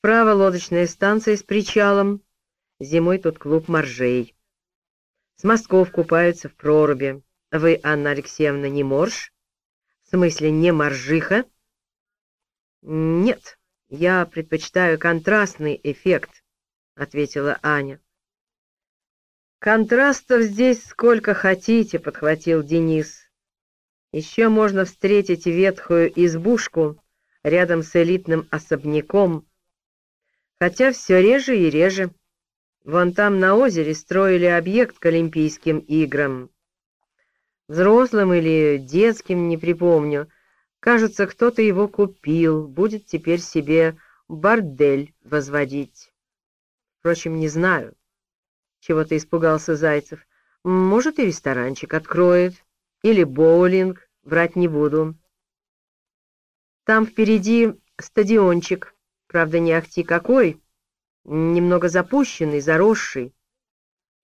Справа лодочная станция с причалом. Зимой тут клуб моржей. С мостков купаются в проруби. Вы, Анна Алексеевна, не морж? В смысле, не моржиха? Нет, я предпочитаю контрастный эффект, ответила Аня. Контрастов здесь сколько хотите, подхватил Денис. Еще можно встретить ветхую избушку рядом с элитным особняком, хотя все реже и реже. Вон там на озере строили объект к Олимпийским играм. Взрослым или детским, не припомню. Кажется, кто-то его купил, будет теперь себе бордель возводить. Впрочем, не знаю. Чего-то испугался Зайцев. Может, и ресторанчик откроет. Или боулинг, врать не буду. Там впереди стадиончик, правда, не ахти какой, немного запущенный, заросший.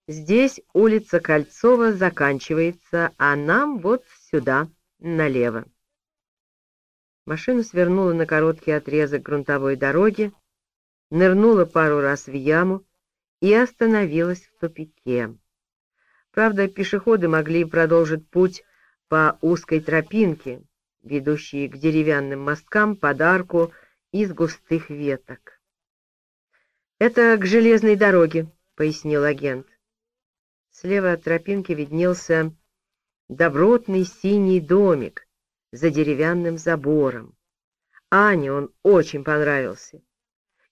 Здесь улица Кольцова заканчивается, а нам вот сюда, налево. Машина свернула на короткий отрезок грунтовой дороги, нырнула пару раз в яму и остановилась в тупике. Правда, пешеходы могли продолжить путь по узкой тропинке, ведущей к деревянным мосткам под арку из густых веток. «Это к железной дороге», — пояснил агент. Слева от тропинки виднелся добротный синий домик за деревянным забором. Ане он очень понравился.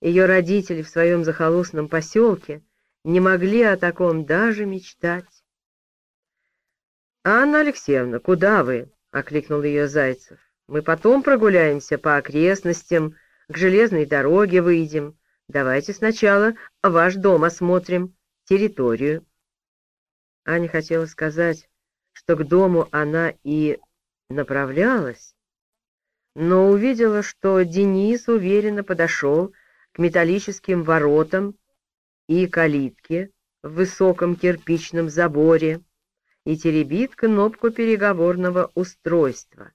Ее родители в своем захолустном поселке не могли о таком даже мечтать. «Анна Алексеевна, куда вы?» — окликнул ее Зайцев. «Мы потом прогуляемся по окрестностям, к железной дороге выйдем. Давайте сначала ваш дом осмотрим, территорию». Аня хотела сказать, что к дому она и направлялась, но увидела, что Денис уверенно подошел к металлическим воротам и калитке в высоком кирпичном заборе и теребит кнопку переговорного устройства.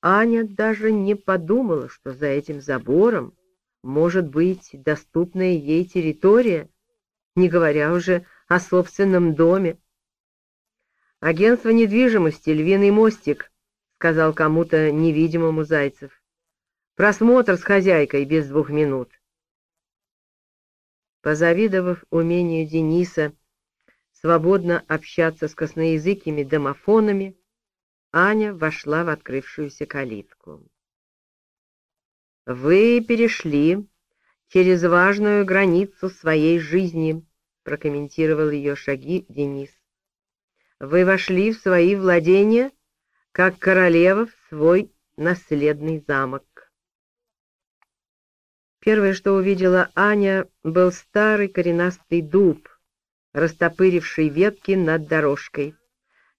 Аня даже не подумала, что за этим забором может быть доступная ей территория, не говоря уже о собственном доме. «Агентство недвижимости, львиный мостик», — сказал кому-то невидимому Зайцев. «Просмотр с хозяйкой без двух минут». Позавидовав умению Дениса свободно общаться с косноязыкими домофонами, Аня вошла в открывшуюся калитку. «Вы перешли через важную границу своей жизни», прокомментировал ее шаги Денис. «Вы вошли в свои владения, как королева в свой наследный замок». Первое, что увидела Аня, был старый коренастый дуб, растопыривший ветки над дорожкой.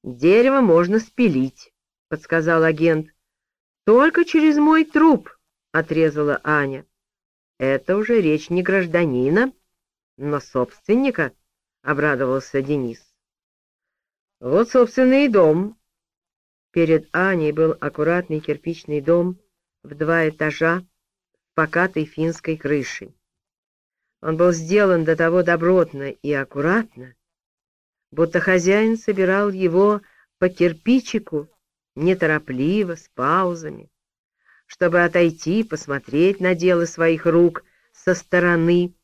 «Дерево можно спилить», — подсказал агент. «Только через мой труп», — отрезала Аня. «Это уже речь не гражданина, но собственника, — обрадовался Денис. Вот, собственно, и дом. Перед Аней был аккуратный кирпичный дом в два этажа с покатой финской крышей. Он был сделан до того добротно и аккуратно, будто хозяин собирал его по кирпичику, неторопливо, с паузами, чтобы отойти, посмотреть на дело своих рук со стороны,